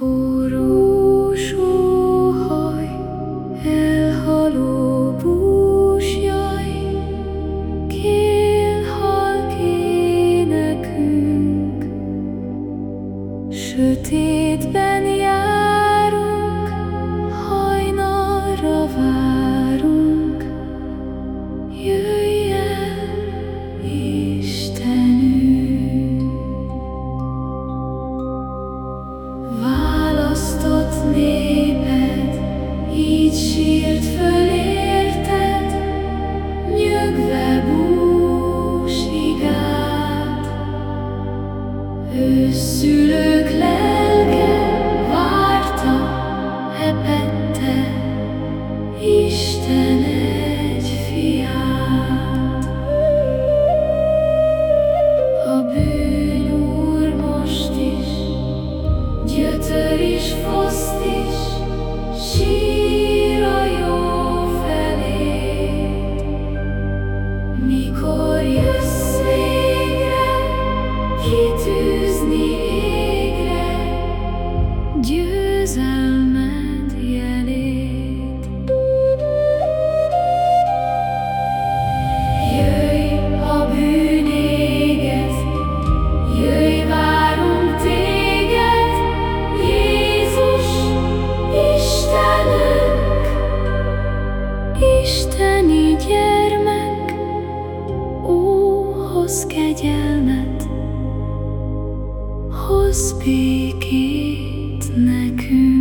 aku Őszülők lelke várta, hepette Isten. hoz kegyelmet, hoz békét nekünk.